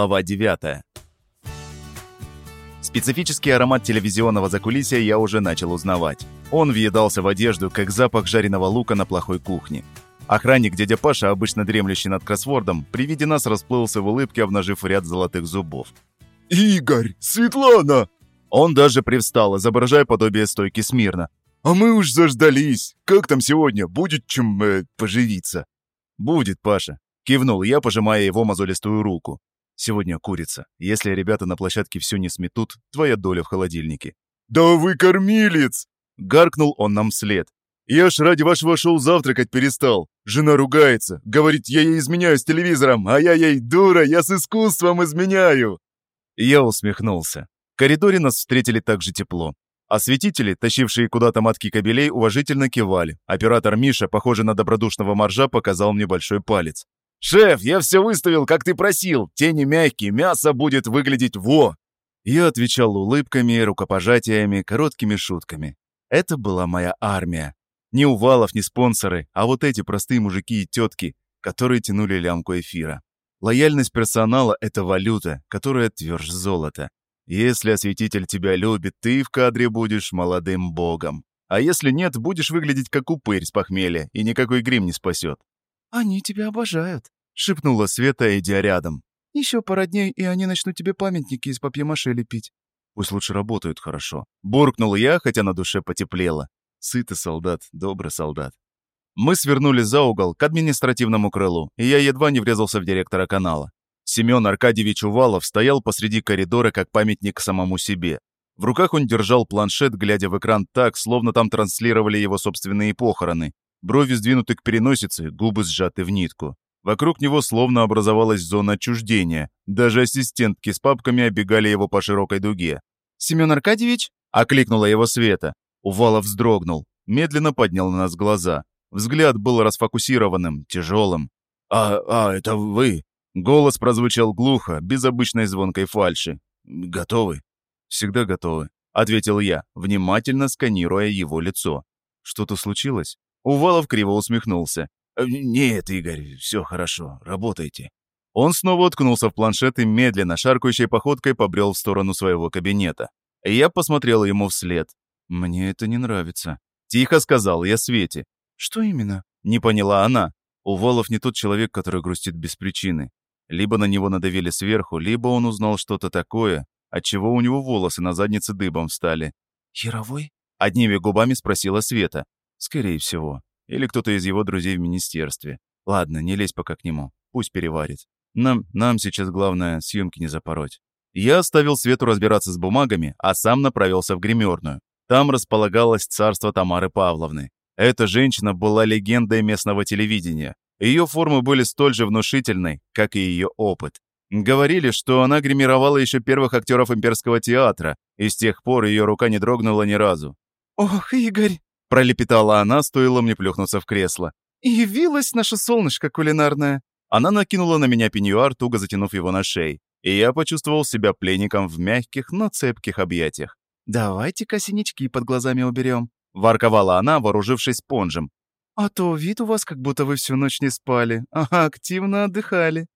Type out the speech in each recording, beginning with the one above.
Глава 9. Специфический аромат телевизионного закулисья я уже начал узнавать. Он въедался в одежду, как запах жареного лука на плохой кухне. Охранник дядя Паша, обычно дремлющий над кроссвордом, при виде нас расплылся в улыбке, обнажив ряд золотых зубов. «Игорь! Светлана!» Он даже привстал, изображая подобие стойки смирно. «А мы уж заждались! Как там сегодня? Будет чем э, поживиться?» «Будет, Паша», — кивнул я, пожимая его мозолистую руку. «Сегодня курица. Если ребята на площадке все не сметут, твоя доля в холодильнике». «Да вы кормилец!» — гаркнул он нам вслед. «Я ж ради вашего шоу завтракать перестал. Жена ругается, говорит, я ей изменяю с телевизором, а я ей, дура, я с искусством изменяю!» Я усмехнулся. В коридоре нас встретили так же тепло. Осветители, тащившие куда-то матки кабелей, уважительно кивали. Оператор Миша, похожий на добродушного моржа, показал мне большой палец. «Шеф, я все выставил, как ты просил. Тени мягкие, мясо будет выглядеть во!» Я отвечал улыбками, рукопожатиями, короткими шутками. Это была моя армия. Ни Увалов, ни спонсоры, а вот эти простые мужики и тетки, которые тянули лямку эфира. Лояльность персонала — это валюта, которая тверже золота. Если осветитель тебя любит, ты в кадре будешь молодым богом. А если нет, будешь выглядеть как упырь с похмелья, и никакой грим не спасет. «Они тебя обожают», — шепнула Света, идя рядом. «Еще пара дней, и они начнут тебе памятники из папье-маше лепить». «Пусть лучше работают хорошо». Буркнул я, хотя на душе потеплело. Сытый солдат, добрый солдат. Мы свернули за угол к административному крылу, и я едва не врезался в директора канала. Семен Аркадьевич Увалов стоял посреди коридора как памятник самому себе. В руках он держал планшет, глядя в экран так, словно там транслировали его собственные похороны. Брови сдвинуты к переносице, губы сжаты в нитку. Вокруг него словно образовалась зона отчуждения. Даже ассистентки с папками обегали его по широкой дуге. «Семен Аркадьевич?» – окликнула его Света. Увалов вздрогнул, медленно поднял на нас глаза. Взгляд был расфокусированным, тяжелым. «А, а, это вы?» Голос прозвучал глухо, без обычной звонкой фальши. «Готовы?» «Всегда готовы», — ответил я, внимательно сканируя его лицо. «Что-то случилось?» Увалов криво усмехнулся. «Э, «Нет, Игорь, все хорошо, работайте». Он снова уткнулся в планшет и медленно, шаркающей походкой побрел в сторону своего кабинета. Я посмотрел ему вслед. «Мне это не нравится», — тихо сказал я Свете. «Что именно?» — не поняла она. Увалов не тот человек, который грустит без причины. Либо на него надавили сверху, либо он узнал что-то такое, отчего у него волосы на заднице дыбом встали. «Яровой?» — одними губами спросила Света. «Скорее всего. Или кто-то из его друзей в министерстве. Ладно, не лезь пока к нему. Пусть переварит. Нам, нам сейчас главное съемки не запороть». Я оставил Свету разбираться с бумагами, а сам направился в гримерную. Там располагалось царство Тамары Павловны. Эта женщина была легендой местного телевидения. Ее формы были столь же внушительной, как и ее опыт. Говорили, что она гримировала еще первых актеров имперского театра, и с тех пор ее рука не дрогнула ни разу. «Ох, Игорь!» – пролепетала она, стоило мне плюхнуться в кресло. «Явилась наша солнышко кулинарное!» Она накинула на меня пеньюар, туго затянув его на шеи, и я почувствовал себя пленником в мягких, но цепких объятиях. «Давайте-ка синячки под глазами уберем», – ворковала она, вооружившись спонжем. «А то вид у вас, как будто вы всю ночь не спали, а активно отдыхали».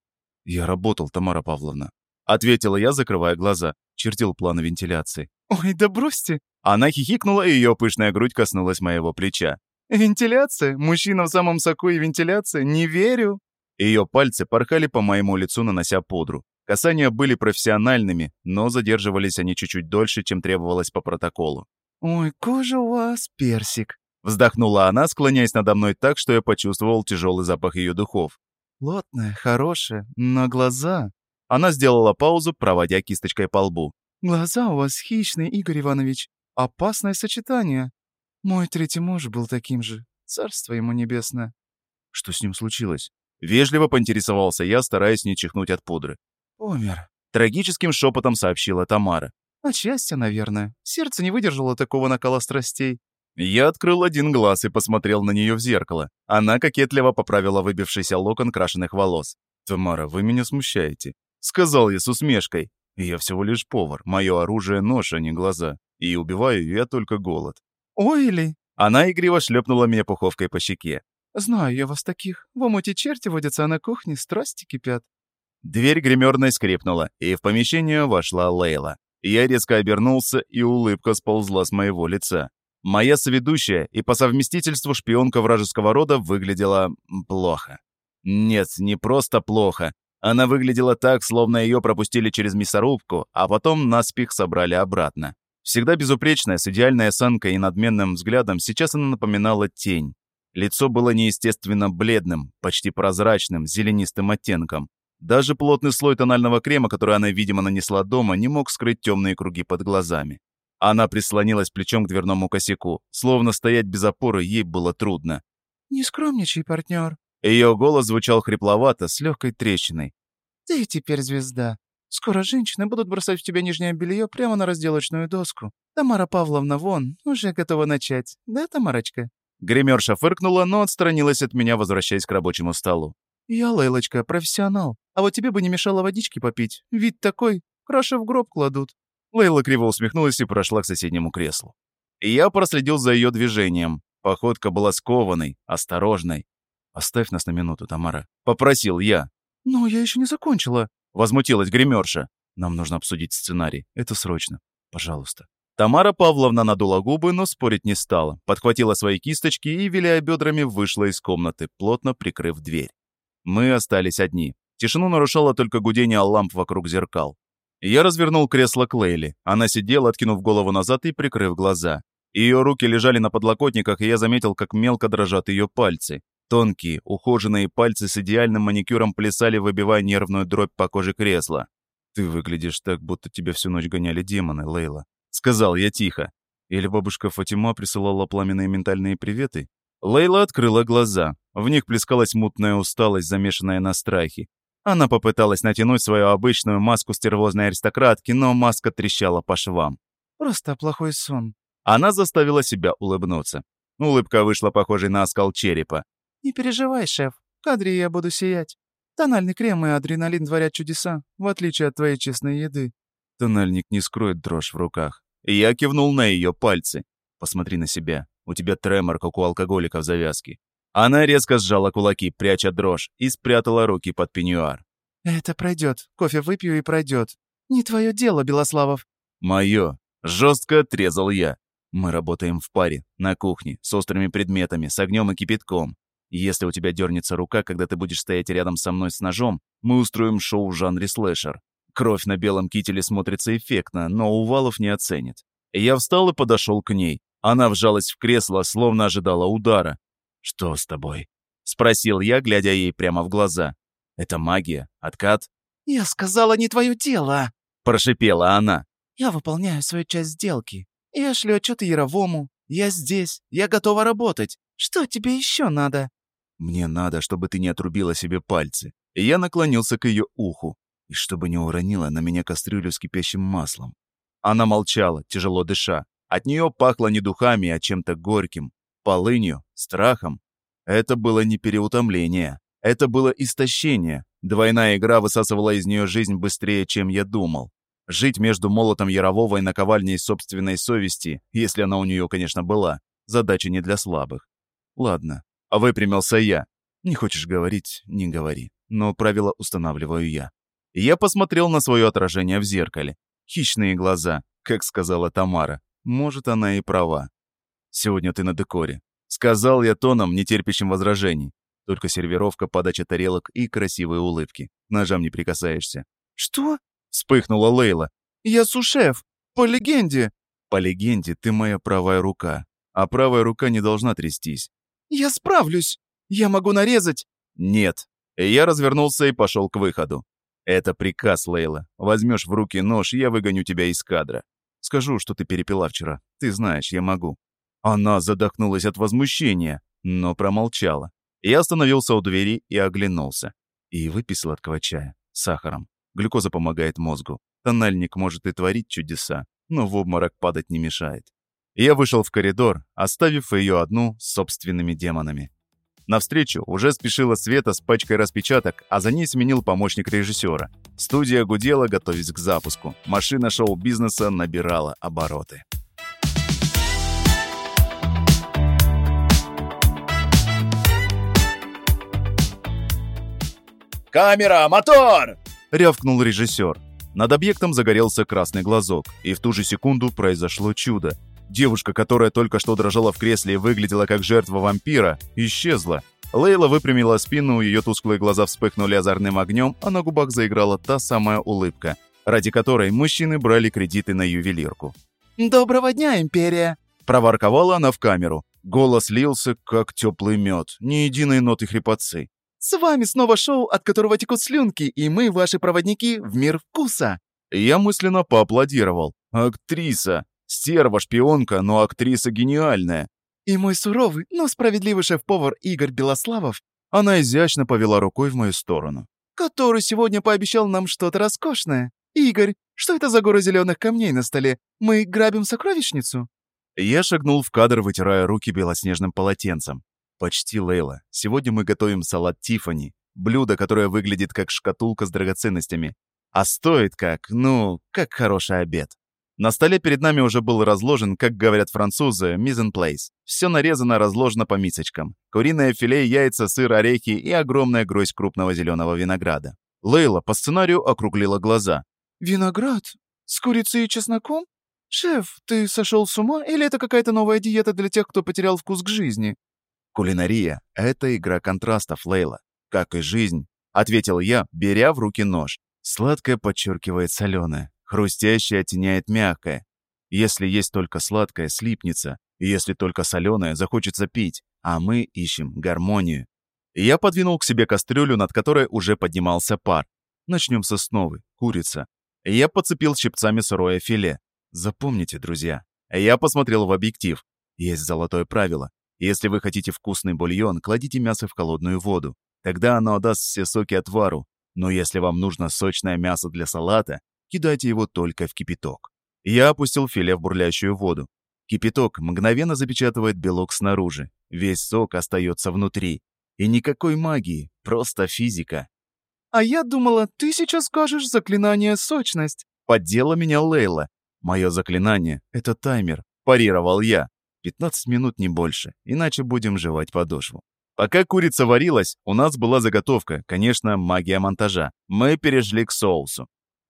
«Я работал, Тамара Павловна», — ответила я, закрывая глаза. Чертил планы вентиляции. «Ой, да бросьте!» Она хихикнула, и ее пышная грудь коснулась моего плеча. «Вентиляция? Мужчина в самом соку и вентиляция? Не верю!» Ее пальцы порхали по моему лицу, нанося пудру. Касания были профессиональными, но задерживались они чуть-чуть дольше, чем требовалось по протоколу. «Ой, кожа у вас персик», Вздохнула она, склоняясь надо мной так, что я почувствовал тяжелый запах ее духов. «Плотная, хорошая, но глаза...» Она сделала паузу, проводя кисточкой по лбу. «Глаза у вас хищные, Игорь Иванович. Опасное сочетание. Мой третий муж был таким же. Царство ему небесное». Что с ним случилось? Вежливо поинтересовался я, стараясь не чихнуть от пудры. «Умер», — трагическим шепотом сообщила Тамара. «От счастья, наверное. Сердце не выдержало такого накала страстей. Я открыл один глаз и посмотрел на нее в зеркало. Она кокетливо поправила выбившийся локон крашеных волос. «Тамара, вы меня смущаете», — сказал я с усмешкой. «Я всего лишь повар. Мое оружие — нож, а не глаза. И убиваю я только голод». «Ой ли!» Она игриво шлепнула меня пуховкой по щеке. «Знаю я вас таких. В омуте черти водятся, а на кухне страсти кипят». Дверь гримерной скрипнула, и в помещение вошла Лейла. Я резко обернулся, и улыбка сползла с моего лица. Моя соведущая и по совместительству шпионка вражеского рода выглядела плохо. Нет, не просто плохо. Она выглядела так, словно ее пропустили через мясорубку, а потом наспех собрали обратно. Всегда безупречная, с идеальной осанкой и надменным взглядом, сейчас она напоминала тень. Лицо было неестественно бледным, почти прозрачным, зеленистым оттенком. Даже плотный слой тонального крема, который она, видимо, нанесла дома, не мог скрыть темные круги под глазами. Она прислонилась плечом к дверному косяку. Словно стоять без опоры ей было трудно. «Не скромничай, партнер». Ее голос звучал хрипловато, с легкой трещиной. «Ты теперь звезда. Скоро женщины будут бросать в тебя нижнее белье прямо на разделочную доску. Тамара Павловна вон, уже готова начать. Да, Тамарочка?» Гримерша фыркнула, но отстранилась от меня, возвращаясь к рабочему столу. «Я, Лейлочка, профессионал. А вот тебе бы не мешало водички попить. Вид такой, краши в гроб кладут». Лейла криво усмехнулась и прошла к соседнему креслу. Я проследил за ее движением. Походка была скованной, осторожной. «Оставь нас на минуту, Тамара», — попросил я. «Но я еще не закончила», — возмутилась гримерша. «Нам нужно обсудить сценарий. Это срочно. Пожалуйста». Тамара Павловна надула губы, но спорить не стала. Подхватила свои кисточки и, виляя бедрами, вышла из комнаты, плотно прикрыв дверь. Мы остались одни. Тишину нарушало только гудение ламп вокруг зеркал. Я развернул кресло к Лейли. Она сидела, откинув голову назад и прикрыв глаза. Ее руки лежали на подлокотниках, и я заметил, как мелко дрожат ее пальцы. Тонкие, ухоженные пальцы с идеальным маникюром плясали, выбивая нервную дробь по коже кресла. «Ты выглядишь так, будто тебя всю ночь гоняли демоны, Лейла», — сказал я тихо. Или бабушка Фатима присылала пламенные ментальные приветы? Лейла открыла глаза. В них плескалась мутная усталость, замешанная на страхе. Она попыталась натянуть свою обычную маску стервозной аристократки, но маска трещала по швам. «Просто плохой сон». Она заставила себя улыбнуться. Улыбка вышла похожей на оскал черепа. «Не переживай, шеф. В кадре я буду сиять. Тональный крем и адреналин творят чудеса, в отличие от твоей честной еды». Тональник не скроет дрожь в руках. Я кивнул на ее пальцы. «Посмотри на себя. У тебя тремор, как у алкоголика в завязке. Она резко сжала кулаки, пряча дрожь, и спрятала руки под пеньюар. «Это пройдет. Кофе выпью и пройдет. Не твое дело, Белославов». «Мое». Жестко отрезал я. Мы работаем в паре, на кухне, с острыми предметами, с огнем и кипятком. Если у тебя дернется рука, когда ты будешь стоять рядом со мной с ножом, мы устроим шоу в жанре слэшер. Кровь на белом кителе смотрится эффектно, но Увалов не оценит. Я встал и подошел к ней. Она вжалась в кресло, словно ожидала удара. «Что с тобой?» — спросил я, глядя ей прямо в глаза. «Это магия? Откат?» «Я сказала, не твое дело!» — прошипела она. «Я выполняю свою часть сделки. Я шлю отчеты Яровому. Я здесь. Я готова работать. Что тебе еще надо?» «Мне надо, чтобы ты не отрубила себе пальцы». И я наклонился к ее уху. И чтобы не уронила на меня кастрюлю с кипящим маслом. Она молчала, тяжело дыша. От нее пахло не духами, а чем-то горьким, полынью, страхом. Это было не переутомление. Это было истощение. Двойная игра высасывала из нее жизнь быстрее, чем я думал. Жить между молотом Ярового и наковальней собственной совести, если она у нее, конечно, была, задача не для слабых. Ладно, выпрямился я. Не хочешь говорить — не говори. Но правила устанавливаю я. Я посмотрел на свое отражение в зеркале. Хищные глаза, как сказала Тамара. Может, она и права. Сегодня ты на декоре. Сказал я тоном, нетерпящим возражений. Только сервировка, подача тарелок и красивые улыбки. Ножам не прикасаешься. «Что?» — вспыхнула Лейла. «Я сушеф! По легенде!» «По легенде ты моя правая рука, а правая рука не должна трястись». «Я справлюсь! Я могу нарезать!» «Нет». Я развернулся и пошел к выходу. «Это приказ, Лейла. Возьмешь в руки нож, я выгоню тебя из кадра. Скажу, что ты перепила вчера. Ты знаешь, я могу». Она задохнулась от возмущения, но промолчала. Я остановился у двери и оглянулся. И выпил сладкого чая сахаром. Глюкоза помогает мозгу. Тональник может и творить чудеса, но в обморок падать не мешает. Я вышел в коридор, оставив ее одну с собственными демонами. Навстречу уже спешила Света с пачкой распечаток, а за ней сменил помощник режиссера. Студия гудела, готовясь к запуску. Машина шоу-бизнеса набирала обороты. «Камера! Мотор!» — рявкнул режиссер. Над объектом загорелся красный глазок, и в ту же секунду произошло чудо. Девушка, которая только что дрожала в кресле и выглядела как жертва вампира, исчезла. Лейла выпрямила спину, ее тусклые глаза вспыхнули озорным огнем, а на губах заиграла та самая улыбка, ради которой мужчины брали кредиты на ювелирку. «Доброго дня, Империя!» Проворковала она в камеру. Голос лился, как теплый мед, ни единой ноты хрипотцы. «С вами снова шоу, от которого текут слюнки, и мы, ваши проводники, в мир вкуса!» Я мысленно поаплодировал. «Актриса! Стерва, шпионка, но актриса гениальная!» «И мой суровый, но справедливый шеф-повар Игорь Белославов, Она изящно повела рукой в мою сторону. который сегодня пообещал нам что-то роскошное. Игорь, что это за горы зеленых камней на столе? Мы грабим сокровищницу?» Я шагнул в кадр, вытирая руки белоснежным полотенцем. «Почти, Лейла. Сегодня мы готовим салат Тиффани. Блюдо, которое выглядит как шкатулка с драгоценностями. А стоит как, ну, как хороший обед». На столе перед нами уже был разложен, как говорят французы, мизен плейс. Все нарезано, разложено по мисочкам. Куриное филе, яйца, сыр, орехи и огромная гроздь крупного зеленого винограда. Лейла по сценарию округлила глаза. «Виноград? С курицей и чесноком? Шеф, ты сошел с ума или это какая-то новая диета для тех, кто потерял вкус к жизни?» «Кулинария — это игра контрастов, Лейла. Как и жизнь», — ответил я, беря в руки нож. Сладкое подчеркивает соленое, хрустящее оттеняет мягкое. Если есть только сладкое, слипнется, и если только соленое, захочется пить, а мы ищем гармонию. Я подвинул к себе кастрюлю, над которой уже поднимался пар. Начнем с основы, курица. Я подцепил щипцами сырое филе. Запомните, друзья. Я посмотрел в объектив. Есть золотое правило. Если вы хотите вкусный бульон, кладите мясо в холодную воду. Тогда оно отдаст все соки отвару. Но если вам нужно сочное мясо для салата, кидайте его только в кипяток. Я опустил филе в бурлящую воду. Кипяток мгновенно запечатывает белок снаружи. Весь сок остается внутри. И никакой магии, просто физика. «А я думала, ты сейчас скажешь заклинание «сочность». Поддела меня Лейла. Мое заклинание — это таймер. Парировал я. 15 минут не больше, иначе будем жевать подошву. Пока курица варилась, у нас была заготовка, конечно, магия монтажа. Мы перешли к соусу.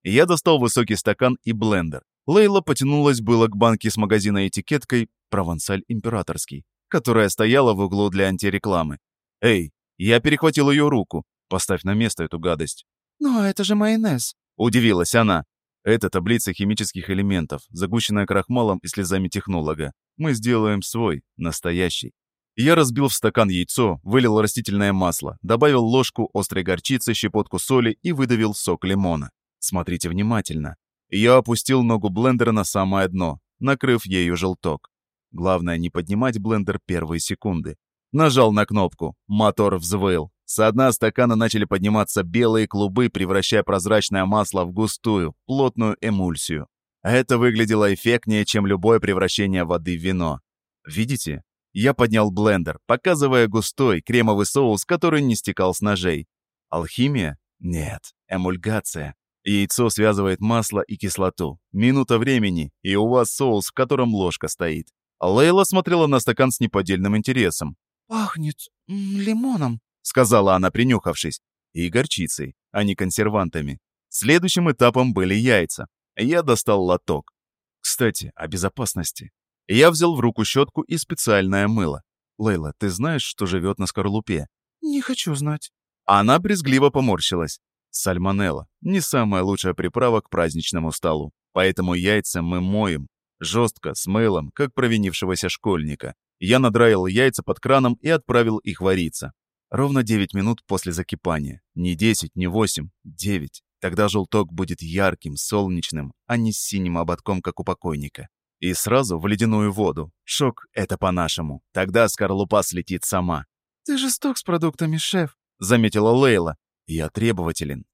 Я достал высокий стакан и блендер. Лейла потянулась было к банке с магазина этикеткой «Провансаль императорский», которая стояла в углу для антирекламы. «Эй!» Я перехватил ее руку. «Поставь на место эту гадость». «Но это же майонез». Удивилась она. Это таблица химических элементов, загущенная крахмалом и слезами технолога. Мы сделаем свой, настоящий. Я разбил в стакан яйцо, вылил растительное масло, добавил ложку острой горчицы, щепотку соли и выдавил сок лимона. Смотрите внимательно. Я опустил ногу блендера на самое дно, накрыв ею желток. Главное не поднимать блендер первые секунды. Нажал на кнопку. Мотор взвыл. Со дна стакана начали подниматься белые клубы, превращая прозрачное масло в густую, плотную эмульсию. Это выглядело эффектнее, чем любое превращение воды в вино. Видите? Я поднял блендер, показывая густой, кремовый соус, который не стекал с ножей. Алхимия? Нет. Эмульгация. Яйцо связывает масло и кислоту. Минута времени, и у вас соус, в котором ложка стоит. Лейла смотрела на стакан с неподдельным интересом. «Пахнет лимоном». — сказала она, принюхавшись. «И горчицей, а не консервантами. Следующим этапом были яйца. Я достал лоток. Кстати, о безопасности. Я взял в руку щетку и специальное мыло. «Лейла, ты знаешь, что живет на скорлупе?» «Не хочу знать». Она брезгливо поморщилась. Сальмонелла – не самая лучшая приправа к праздничному столу. Поэтому яйца мы моем. Жестко, с мылом, как провинившегося школьника. Я надраил яйца под краном и отправил их вариться. Ровно 9 минут после закипания. Не 10, не 8, 9. Тогда желток будет ярким, солнечным, а не с синим ободком, как у покойника. И сразу в ледяную воду. Шок — это по-нашему. Тогда скорлупа слетит сама. «Ты жесток с продуктами, шеф». — заметила Лейла. «Я требователен».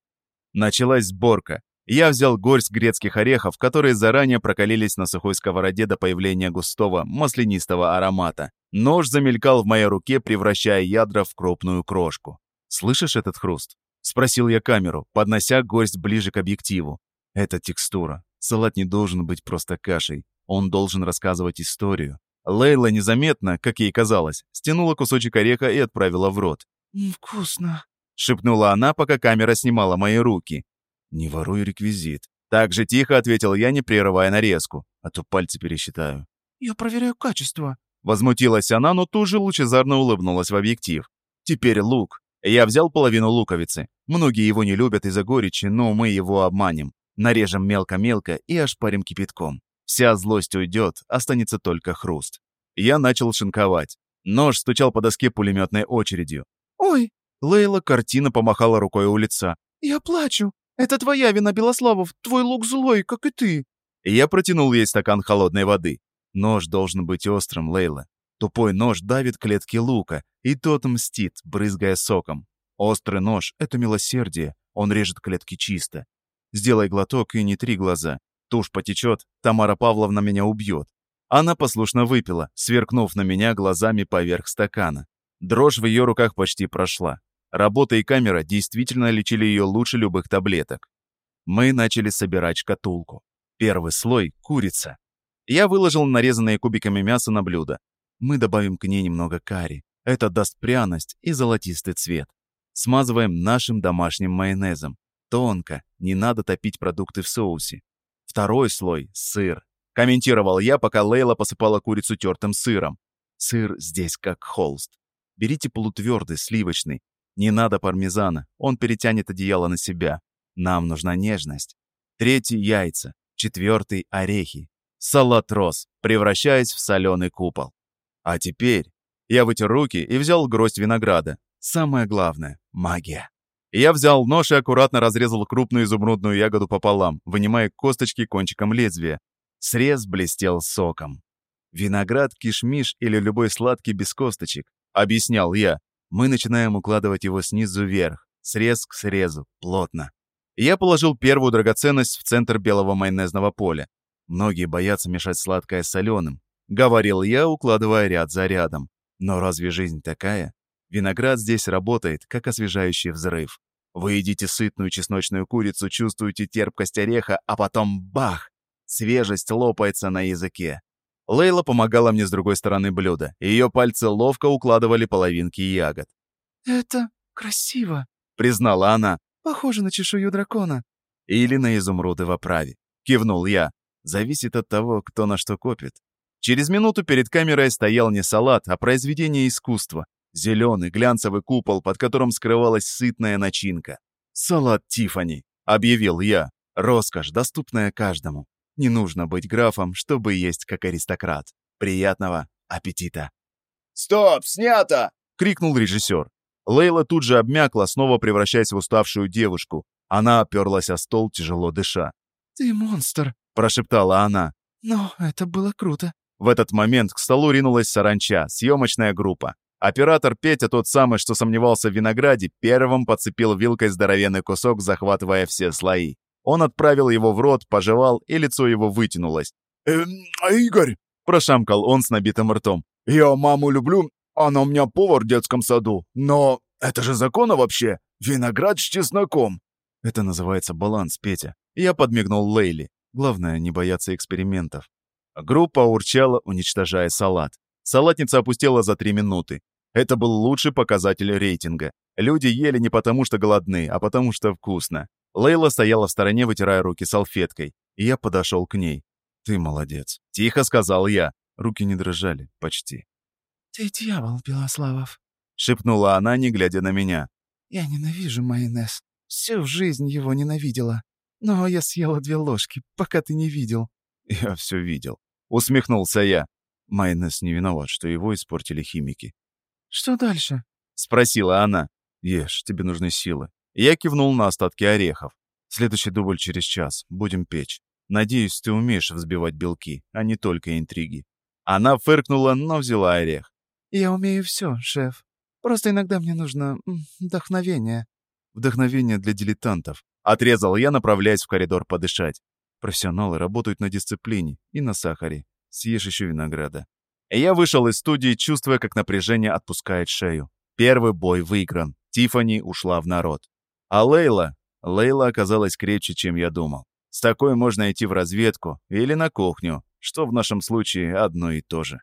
Началась сборка. Я взял горсть грецких орехов, которые заранее прокалились на сухой сковороде до появления густого, маслянистого аромата. Нож замелькал в моей руке, превращая ядра в крупную крошку. «Слышишь этот хруст?» — спросил я камеру, поднося горсть ближе к объективу. «Это текстура. Салат не должен быть просто кашей. Он должен рассказывать историю». Лейла незаметно, как ей казалось, стянула кусочек ореха и отправила в рот. «Вкусно». — шепнула она, пока камера снимала мои руки. «Не воруй реквизит». Так же тихо ответил я, не прерывая нарезку, а то пальцы пересчитаю. «Я проверяю качество». Возмутилась она, но тут же лучезарно улыбнулась в объектив. «Теперь лук. Я взял половину луковицы. Многие его не любят из-за горечи, но мы его обманем. Нарежем мелко-мелко и ошпарим кипятком. Вся злость уйдет, останется только хруст. Я начал шинковать. Нож стучал по доске пулеметной очередью. «Ой, Лейла картина помахала рукой у лица. я плачу. Это твоя вина, Белославов. Твой лук злой, как и ты». Я протянул ей стакан холодной воды. Нож должен быть острым, Лейла. Тупой нож давит клетки лука, и тот мстит, брызгая соком. Острый нож — это милосердие, он режет клетки чисто. Сделай глоток и не три глаза. Тушь потечет, Тамара Павловна меня убьет. Она послушно выпила, сверкнув на меня глазами поверх стакана. Дрожь в ее руках почти прошла. Работа и камера действительно лечили ее лучше любых таблеток. Мы начали собирать шкатулку. Первый слой — курица. Я выложил нарезанные кубиками мясо на блюдо. Мы добавим к ней немного карри. Это даст пряность и золотистый цвет. Смазываем нашим домашним майонезом. Тонко, не надо топить продукты в соусе. Второй слой — сыр. Комментировал я, пока Лейла посыпала курицу тертым сыром. Сыр здесь как холст. Берите полутвердый, сливочный. Не надо пармезана, он перетянет одеяло на себя. Нам нужна нежность. Третий — яйца. Четвертый — орехи. Салат рос, превращаясь в соленый купол. А теперь я вытер руки и взял гроздь винограда. Самое главное — магия. Я взял нож и аккуратно разрезал крупную изумрудную ягоду пополам, вынимая косточки кончиком лезвия. Срез блестел соком. «Виноград, кишмиш или любой сладкий без косточек», — объяснял я. Мы начинаем укладывать его снизу вверх, срез к срезу, плотно. Я положил первую драгоценность в центр белого майонезного поля. Многие боятся мешать сладкое с соленым, говорил я, укладывая ряд за рядом. Но разве жизнь такая? Виноград здесь работает, как освежающий взрыв. Вы едите сытную чесночную курицу, чувствуете терпкость ореха, а потом бах! Свежесть лопается на языке. Лейла помогала мне с другой стороны блюда. Ее пальцы ловко укладывали половинки ягод. «Это красиво», — признала она. «Похоже на чешую дракона». «Или на изумруды в оправе», — кивнул я. «Зависит от того, кто на что копит». Через минуту перед камерой стоял не салат, а произведение искусства. Зеленый глянцевый купол, под которым скрывалась сытная начинка. «Салат Тифани, объявил я. «Роскошь, доступная каждому. Не нужно быть графом, чтобы есть как аристократ. Приятного аппетита!» «Стоп, снято!» — крикнул режиссер. Лейла тут же обмякла, снова превращаясь в уставшую девушку. Она оперлась о стол, тяжело дыша. «Ты монстр!» — прошептала она. «Но это было круто!» В этот момент к столу ринулась саранча, съемочная группа. Оператор Петя, тот самый, что сомневался в винограде, первым подцепил вилкой здоровенный кусок, захватывая все слои. Он отправил его в рот, пожевал, и лицо его вытянулось. «Эм, Игорь!» – прошамкал он с набитым ртом. «Я маму люблю, она у меня повар в детском саду, но это же законно вообще? Виноград с чесноком!» «Это называется баланс, Петя». Я подмигнул Лейли. Главное, не бояться экспериментов. Группа урчала, уничтожая салат. Салатница опустела за три минуты. Это был лучший показатель рейтинга. Люди ели не потому, что голодны, а потому, что вкусно. Лейла стояла в стороне, вытирая руки салфеткой. И я подошел к ней. «Ты молодец», — тихо сказал я. Руки не дрожали, почти. «Ты дьявол, Белославов», — шепнула она, не глядя на меня. «Я ненавижу майонез. Всю жизнь его ненавидела. Но я съела две ложки, пока ты не видел». «Я все видел», — усмехнулся я. Майонез не виноват, что его испортили химики. «Что дальше?» — спросила она. «Ешь, тебе нужны силы». Я кивнул на остатки орехов. «Следующий дубль через час. Будем печь. Надеюсь, ты умеешь взбивать белки, а не только интриги». Она фыркнула, но взяла орех. «Я умею все, шеф. Просто иногда мне нужно вдохновение». «Вдохновение для дилетантов», — отрезал я, направляясь в коридор подышать. Профессионалы работают на дисциплине и на сахаре. Съешь еще винограда. Я вышел из студии, чувствуя, как напряжение отпускает шею. Первый бой выигран. Тифани ушла в народ. А Лейла? Лейла оказалась крепче, чем я думал. С такой можно идти в разведку или на кухню, что в нашем случае одно и то же.